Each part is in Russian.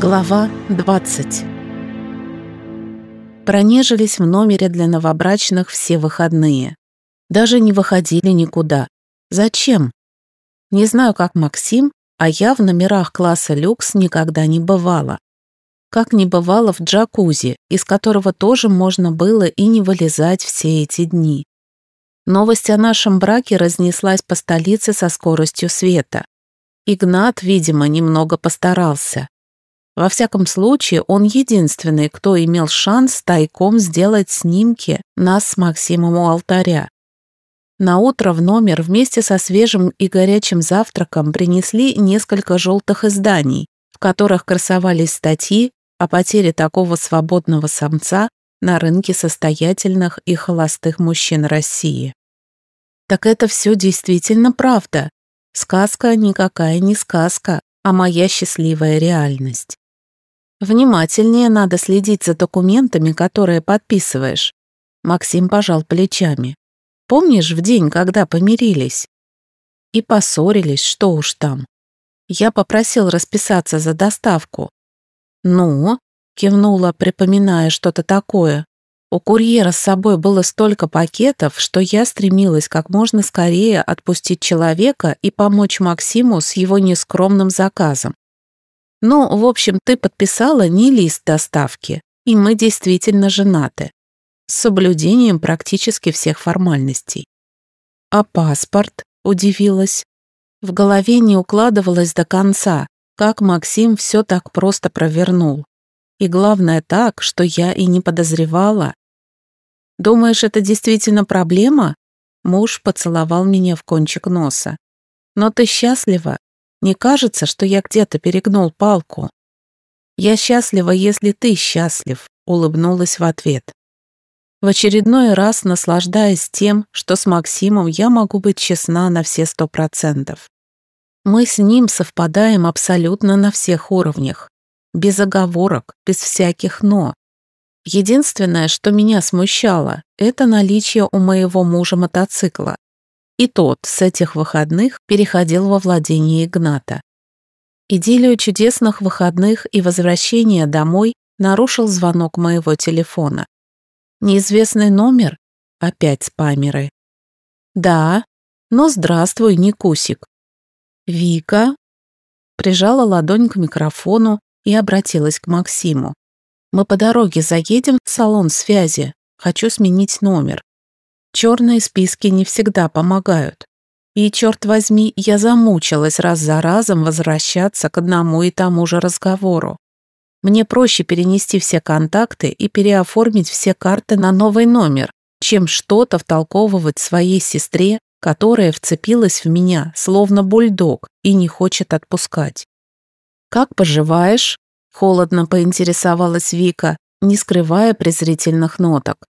Глава 20 Пронежились в номере для новобрачных все выходные. Даже не выходили никуда. Зачем? Не знаю, как Максим, а я в номерах класса люкс никогда не бывала. Как не бывало в джакузи, из которого тоже можно было и не вылезать все эти дни. Новость о нашем браке разнеслась по столице со скоростью света. Игнат, видимо, немного постарался. Во всяком случае, он единственный, кто имел шанс тайком сделать снимки нас с Максимом у алтаря. На утро в номер вместе со свежим и горячим завтраком принесли несколько желтых изданий, в которых красовались статьи о потере такого свободного самца на рынке состоятельных и холостых мужчин России. Так это все действительно правда. Сказка никакая не сказка, а моя счастливая реальность. Внимательнее надо следить за документами, которые подписываешь. Максим пожал плечами. Помнишь в день, когда помирились? И поссорились, что уж там. Я попросил расписаться за доставку. Ну, кивнула, припоминая что-то такое. У курьера с собой было столько пакетов, что я стремилась как можно скорее отпустить человека и помочь Максиму с его нескромным заказом. Ну, в общем, ты подписала не лист доставки, и мы действительно женаты. С соблюдением практически всех формальностей. А паспорт? Удивилась. В голове не укладывалось до конца, как Максим все так просто провернул. И главное так, что я и не подозревала. Думаешь, это действительно проблема? Муж поцеловал меня в кончик носа. Но ты счастлива? Не кажется, что я где-то перегнул палку? Я счастлива, если ты счастлив, улыбнулась в ответ. В очередной раз наслаждаясь тем, что с Максимом я могу быть честна на все сто процентов. Мы с ним совпадаем абсолютно на всех уровнях. Без оговорок, без всяких «но». Единственное, что меня смущало, это наличие у моего мужа мотоцикла. И тот с этих выходных переходил во владение Игната. Идиллию чудесных выходных и возвращения домой нарушил звонок моего телефона. Неизвестный номер? Опять спамеры. Да, но здравствуй, Никусик. Вика прижала ладонь к микрофону и обратилась к Максиму. Мы по дороге заедем в салон связи. Хочу сменить номер. Черные списки не всегда помогают. И, черт возьми, я замучилась раз за разом возвращаться к одному и тому же разговору. Мне проще перенести все контакты и переоформить все карты на новый номер, чем что-то втолковывать своей сестре, которая вцепилась в меня, словно бульдог, и не хочет отпускать. «Как поживаешь?» – холодно поинтересовалась Вика, не скрывая презрительных ноток.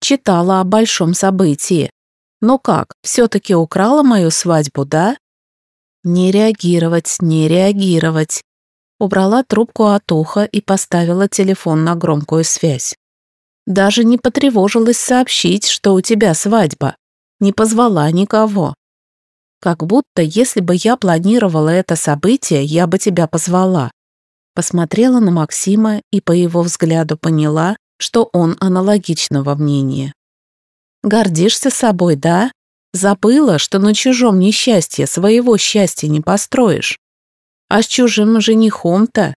Читала о большом событии. Но как, все-таки украла мою свадьбу, да? Не реагировать, не реагировать. Убрала трубку от уха и поставила телефон на громкую связь. Даже не потревожилась сообщить, что у тебя свадьба. Не позвала никого. Как будто, если бы я планировала это событие, я бы тебя позвала. Посмотрела на Максима и по его взгляду поняла, что он аналогичного мнения. «Гордишься собой, да? Забыла, что на чужом несчастье своего счастья не построишь. А с чужим женихом-то?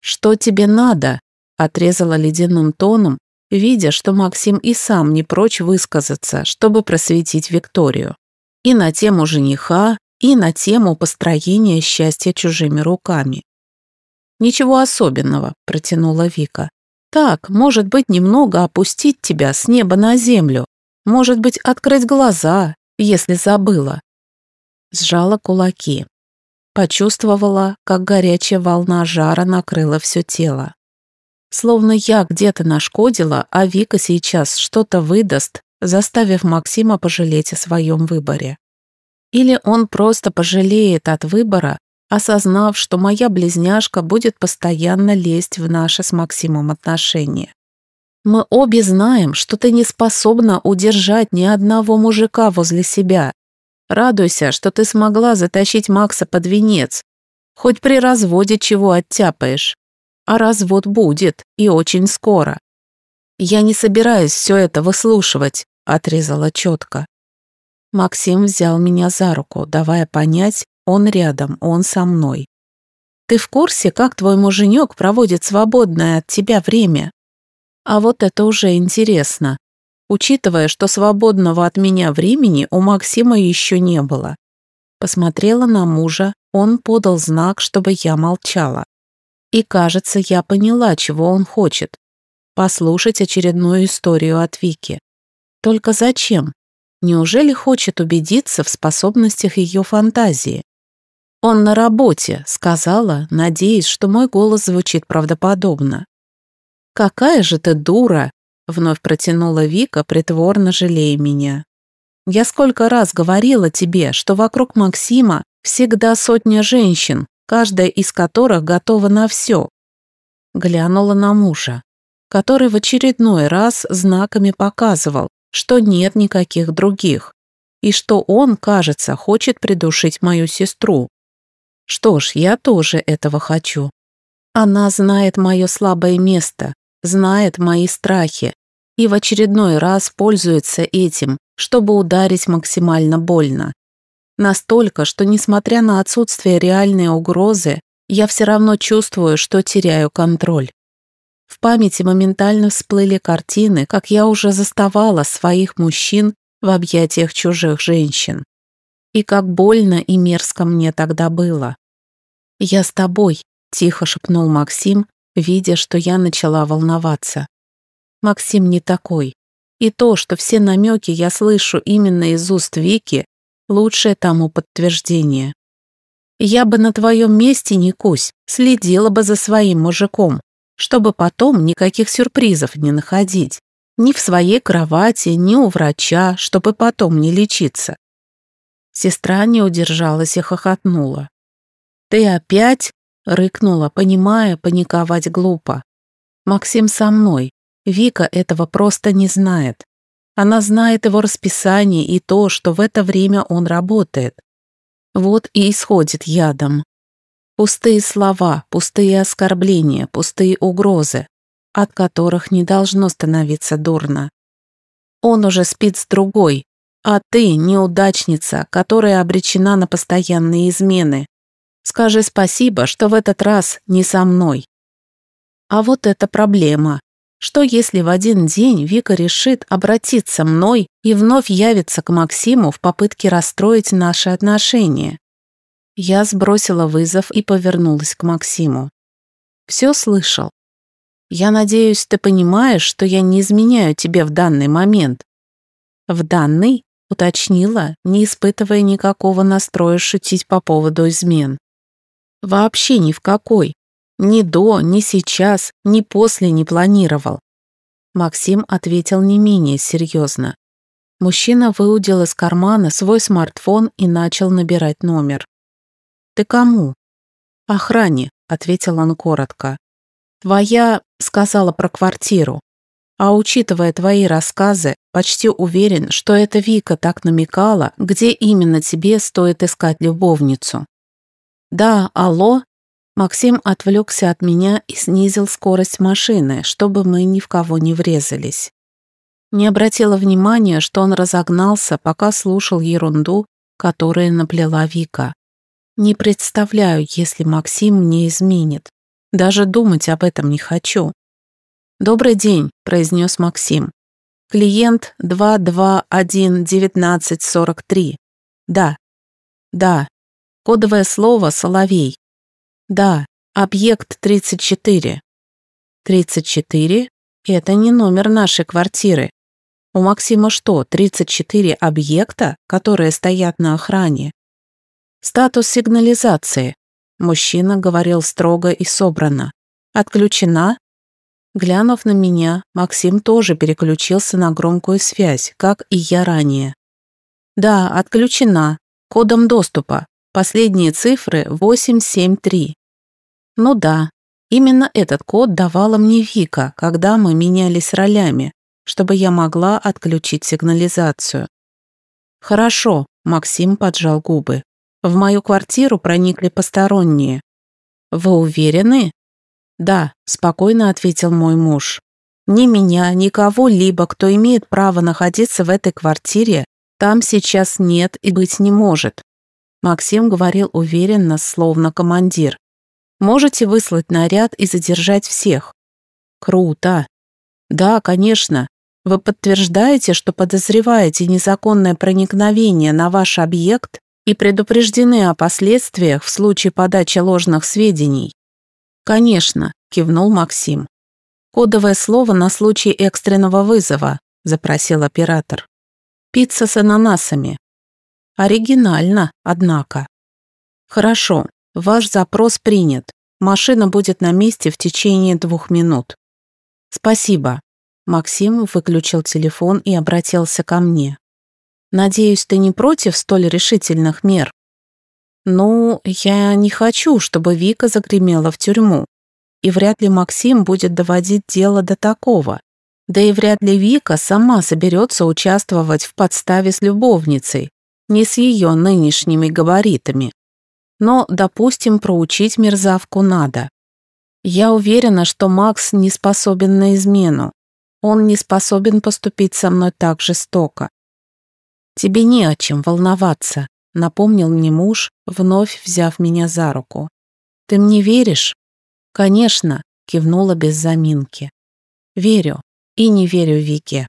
Что тебе надо?» отрезала ледяным тоном, видя, что Максим и сам не прочь высказаться, чтобы просветить Викторию. И на тему жениха, и на тему построения счастья чужими руками. «Ничего особенного», – протянула Вика. Так, может быть, немного опустить тебя с неба на землю. Может быть, открыть глаза, если забыла. Сжала кулаки. Почувствовала, как горячая волна жара накрыла все тело. Словно я где-то нашкодила, а Вика сейчас что-то выдаст, заставив Максима пожалеть о своем выборе. Или он просто пожалеет от выбора, осознав, что моя близняшка будет постоянно лезть в наши с Максимом отношения. Мы обе знаем, что ты не способна удержать ни одного мужика возле себя. Радуйся, что ты смогла затащить Макса под венец. Хоть при разводе чего оттяпаешь. А развод будет, и очень скоро. Я не собираюсь все это выслушивать, отрезала четко. Максим взял меня за руку, давая понять, он рядом, он со мной. Ты в курсе, как твой муженек проводит свободное от тебя время? А вот это уже интересно, учитывая, что свободного от меня времени у Максима еще не было. Посмотрела на мужа, он подал знак, чтобы я молчала. И, кажется, я поняла, чего он хочет. Послушать очередную историю от Вики. Только зачем? Неужели хочет убедиться в способностях ее фантазии? «Он на работе», — сказала, надеясь, что мой голос звучит правдоподобно. «Какая же ты дура!» — вновь протянула Вика, притворно жалея меня. «Я сколько раз говорила тебе, что вокруг Максима всегда сотня женщин, каждая из которых готова на все». Глянула на мужа, который в очередной раз знаками показывал, что нет никаких других, и что он, кажется, хочет придушить мою сестру. Что ж, я тоже этого хочу. Она знает мое слабое место, знает мои страхи и в очередной раз пользуется этим, чтобы ударить максимально больно. Настолько, что несмотря на отсутствие реальной угрозы, я все равно чувствую, что теряю контроль. В памяти моментально всплыли картины, как я уже заставала своих мужчин в объятиях чужих женщин. И как больно и мерзко мне тогда было. «Я с тобой», — тихо шепнул Максим, видя, что я начала волноваться. Максим не такой. И то, что все намеки я слышу именно из уст Вики, лучшее тому подтверждение. Я бы на твоем месте, Никусь, следила бы за своим мужиком, чтобы потом никаких сюрпризов не находить. Ни в своей кровати, ни у врача, чтобы потом не лечиться. Сестра не удержалась и хохотнула. «Ты опять?» — рыкнула, понимая, паниковать глупо. «Максим со мной. Вика этого просто не знает. Она знает его расписание и то, что в это время он работает. Вот и исходит ядом. Пустые слова, пустые оскорбления, пустые угрозы, от которых не должно становиться дурно. Он уже спит с другой, а ты неудачница, которая обречена на постоянные измены. Скажи спасибо, что в этот раз не со мной. А вот это проблема. Что если в один день Вика решит обратиться мной и вновь явится к Максиму в попытке расстроить наши отношения? Я сбросила вызов и повернулась к Максиму. Все слышал. Я надеюсь, ты понимаешь, что я не изменяю тебе в данный момент. В данный, уточнила, не испытывая никакого настроя шутить по поводу измен. Вообще ни в какой. Ни до, ни сейчас, ни после не планировал. Максим ответил не менее серьезно. Мужчина выудил из кармана свой смартфон и начал набирать номер. «Ты кому?» «Охране», — ответил он коротко. «Твоя...» — сказала про квартиру. А учитывая твои рассказы, почти уверен, что это Вика так намекала, где именно тебе стоит искать любовницу. «Да, алло?» Максим отвлекся от меня и снизил скорость машины, чтобы мы ни в кого не врезались. Не обратила внимания, что он разогнался, пока слушал ерунду, которую наплела Вика. Не представляю, если Максим мне изменит. Даже думать об этом не хочу. «Добрый день», — произнес Максим. «Клиент 2211943. Да. Да. Кодовое слово «Соловей». Да, объект 34. 34? Это не номер нашей квартиры. У Максима что, 34 объекта, которые стоят на охране? Статус сигнализации. Мужчина говорил строго и собрано. Отключена? Глянув на меня, Максим тоже переключился на громкую связь, как и я ранее. Да, отключена. Кодом доступа. Последние цифры 873. Ну да, именно этот код давала мне Вика, когда мы менялись ролями, чтобы я могла отключить сигнализацию. Хорошо, Максим поджал губы. В мою квартиру проникли посторонние. Вы уверены? Да, спокойно ответил мой муж. Ни меня, ни кого-либо, кто имеет право находиться в этой квартире, там сейчас нет и быть не может. Максим говорил уверенно, словно командир. Можете выслать наряд и задержать всех. Круто. Да, конечно. Вы подтверждаете, что подозреваете незаконное проникновение на ваш объект и предупреждены о последствиях в случае подачи ложных сведений? Конечно, кивнул Максим. Кодовое слово на случай экстренного вызова, запросил оператор. Пицца с ананасами. Оригинально, однако. Хорошо, ваш запрос принят. Машина будет на месте в течение двух минут. Спасибо. Максим выключил телефон и обратился ко мне. «Надеюсь, ты не против столь решительных мер?» «Ну, я не хочу, чтобы Вика загремела в тюрьму. И вряд ли Максим будет доводить дело до такого. Да и вряд ли Вика сама соберется участвовать в подставе с любовницей, не с ее нынешними габаритами. Но, допустим, проучить мерзавку надо. Я уверена, что Макс не способен на измену. Он не способен поступить со мной так жестоко. Тебе не о чем волноваться, напомнил мне муж, вновь взяв меня за руку. Ты мне веришь? Конечно, кивнула без заминки. Верю и не верю Вике.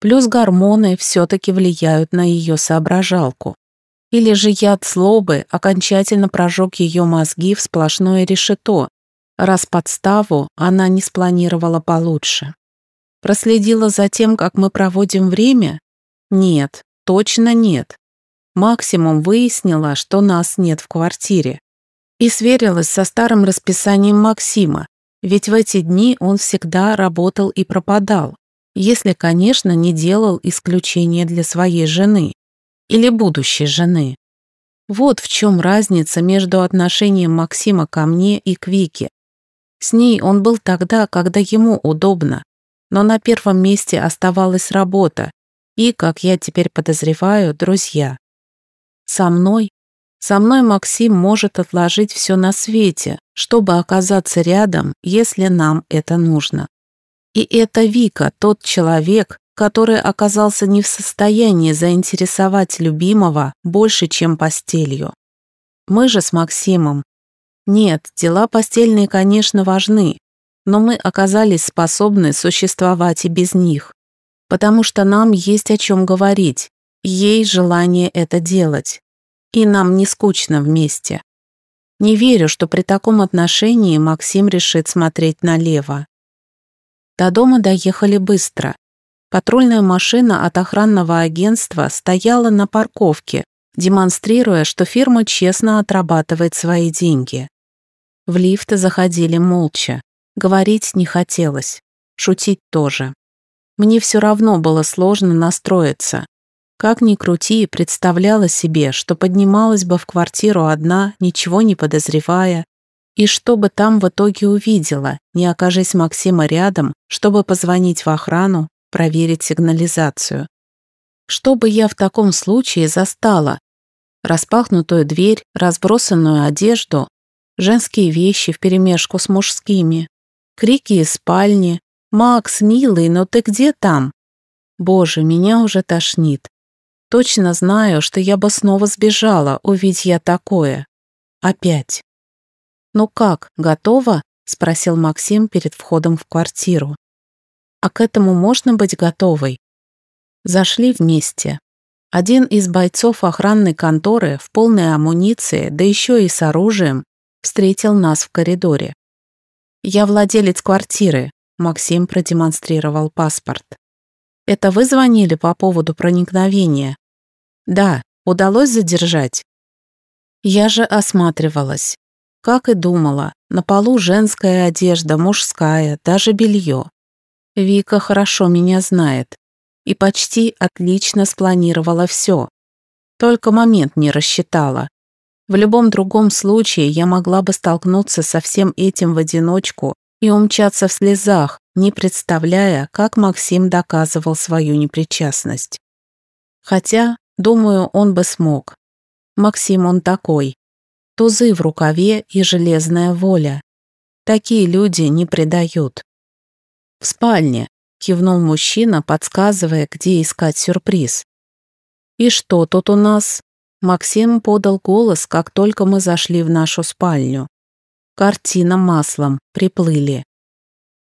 Плюс гормоны все-таки влияют на ее соображалку. Или же яд злобы окончательно прожег ее мозги в сплошное решето, раз подставу она не спланировала получше. Проследила за тем, как мы проводим время? Нет, точно нет. Максимум выяснила, что нас нет в квартире. И сверилась со старым расписанием Максима, ведь в эти дни он всегда работал и пропадал, если, конечно, не делал исключения для своей жены или будущей жены. Вот в чем разница между отношением Максима ко мне и к Вике. С ней он был тогда, когда ему удобно, но на первом месте оставалась работа и, как я теперь подозреваю, друзья. Со мной? Со мной Максим может отложить все на свете, чтобы оказаться рядом, если нам это нужно. И это Вика, тот человек, который оказался не в состоянии заинтересовать любимого больше, чем постелью. Мы же с Максимом. Нет, дела постельные, конечно, важны, но мы оказались способны существовать и без них, потому что нам есть о чем говорить, есть желание это делать, и нам не скучно вместе. Не верю, что при таком отношении Максим решит смотреть налево. До дома доехали быстро. Патрульная машина от охранного агентства стояла на парковке, демонстрируя, что фирма честно отрабатывает свои деньги. В лифт заходили молча. Говорить не хотелось, шутить тоже. Мне все равно было сложно настроиться. Как ни крути, представляла себе, что поднималась бы в квартиру одна, ничего не подозревая, и что бы там в итоге увидела, не окажись Максима рядом, чтобы позвонить в охрану, проверить сигнализацию. Что бы я в таком случае застала? Распахнутую дверь, разбросанную одежду, женские вещи вперемешку с мужскими, крики из спальни. «Макс, милый, но ты где там?» Боже, меня уже тошнит. Точно знаю, что я бы снова сбежала, увидь я такое. Опять. «Ну как, готова?» – спросил Максим перед входом в квартиру. «А к этому можно быть готовой?» Зашли вместе. Один из бойцов охранной конторы в полной амуниции, да еще и с оружием, встретил нас в коридоре. «Я владелец квартиры», — Максим продемонстрировал паспорт. «Это вы звонили по поводу проникновения?» «Да, удалось задержать?» Я же осматривалась. Как и думала, на полу женская одежда, мужская, даже белье. Вика хорошо меня знает и почти отлично спланировала все. Только момент не рассчитала. В любом другом случае я могла бы столкнуться со всем этим в одиночку и умчаться в слезах, не представляя, как Максим доказывал свою непричастность. Хотя, думаю, он бы смог. Максим он такой. Тузы в рукаве и железная воля. Такие люди не предают. «В спальне», — кивнул мужчина, подсказывая, где искать сюрприз. «И что тут у нас?» Максим подал голос, как только мы зашли в нашу спальню. Картина маслом, приплыли.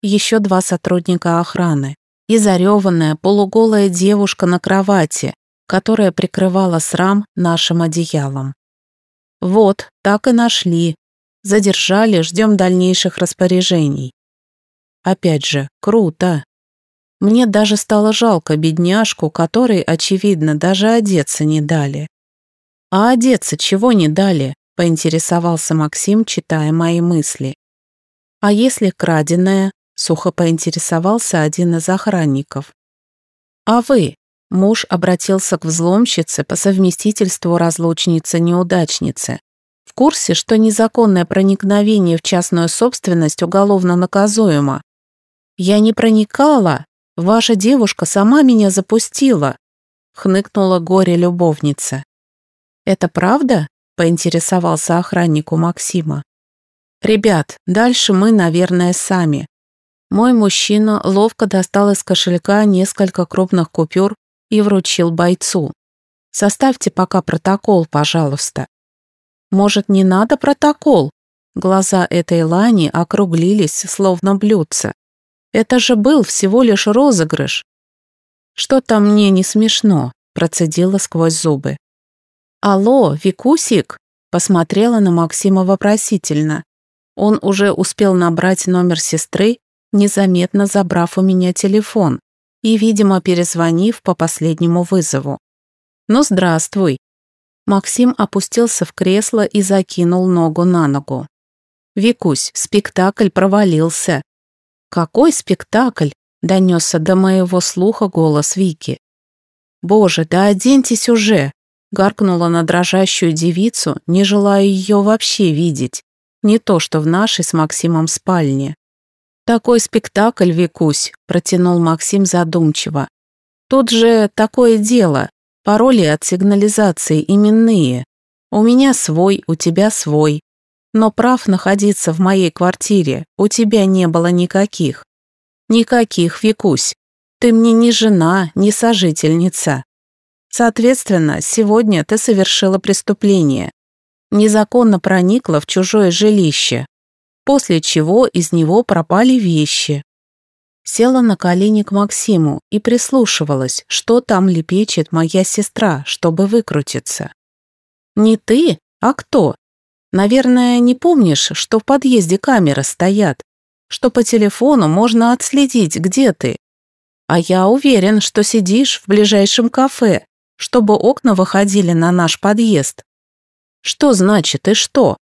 Еще два сотрудника охраны. И зареванная, полуголая девушка на кровати, которая прикрывала срам нашим одеялом. Вот, так и нашли. Задержали, ждем дальнейших распоряжений. Опять же, круто. Мне даже стало жалко бедняжку, которой, очевидно, даже одеться не дали. А одеться чего не дали? Поинтересовался Максим, читая мои мысли. А если краденое? Сухо поинтересовался один из охранников. А вы? Муж обратился к взломщице по совместительству разлучницы-неудачницы. В курсе, что незаконное проникновение в частную собственность уголовно наказуемо. Я не проникала, ваша девушка сама меня запустила, хныкнула горе-любовница. «Это правда?» – поинтересовался охранник у Максима. «Ребят, дальше мы, наверное, сами». Мой мужчина ловко достал из кошелька несколько крупных купюр и вручил бойцу. «Составьте пока протокол, пожалуйста». «Может, не надо протокол?» Глаза этой Лани округлились, словно блюдца. «Это же был всего лишь розыгрыш». «Что-то мне не смешно», процедила сквозь зубы. «Алло, Викусик!» посмотрела на Максима вопросительно. Он уже успел набрать номер сестры, незаметно забрав у меня телефон и, видимо, перезвонив по последнему вызову. «Ну, здравствуй!» Максим опустился в кресло и закинул ногу на ногу. «Викусь, спектакль провалился». «Какой спектакль?» – донесся до моего слуха голос Вики. «Боже, да оденьтесь уже!» гаркнула на дрожащую девицу, не желая ее вообще видеть, не то что в нашей с Максимом спальне. «Такой спектакль, Викусь», – протянул Максим задумчиво. «Тут же такое дело, пароли от сигнализации именные. У меня свой, у тебя свой. Но прав находиться в моей квартире у тебя не было никаких. Никаких, Викусь. Ты мне не жена, не сожительница. Соответственно, сегодня ты совершила преступление. Незаконно проникла в чужое жилище, после чего из него пропали вещи. Села на колени к Максиму и прислушивалась, что там лепечет моя сестра, чтобы выкрутиться. «Не ты, а кто? Наверное, не помнишь, что в подъезде камеры стоят, что по телефону можно отследить, где ты. А я уверен, что сидишь в ближайшем кафе, чтобы окна выходили на наш подъезд. Что значит и что?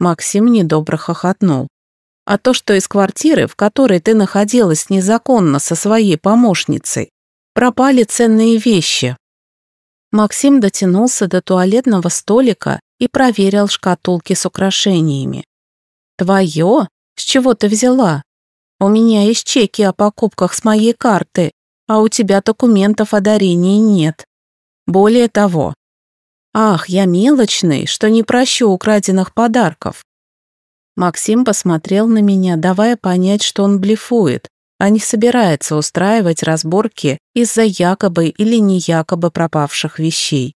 Максим недобро хохотнул. А то, что из квартиры, в которой ты находилась незаконно со своей помощницей, пропали ценные вещи. Максим дотянулся до туалетного столика и проверил шкатулки с украшениями. «Твое? С чего ты взяла? У меня есть чеки о покупках с моей карты, а у тебя документов о дарении нет. Более того, «Ах, я мелочный, что не прощу украденных подарков». Максим посмотрел на меня, давая понять, что он блефует, а не собирается устраивать разборки из-за якобы или не якобы пропавших вещей.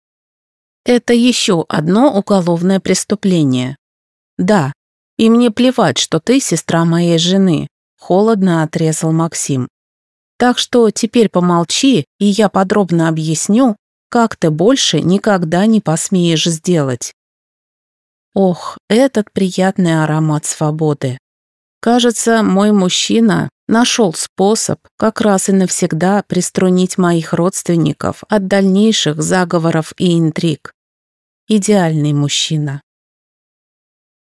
Это еще одно уголовное преступление. Да, и мне плевать, что ты сестра моей жены, холодно отрезал Максим. Так что теперь помолчи, и я подробно объясню, как ты больше никогда не посмеешь сделать. Ох, этот приятный аромат свободы. Кажется, мой мужчина нашел способ как раз и навсегда приструнить моих родственников от дальнейших заговоров и интриг. Идеальный мужчина.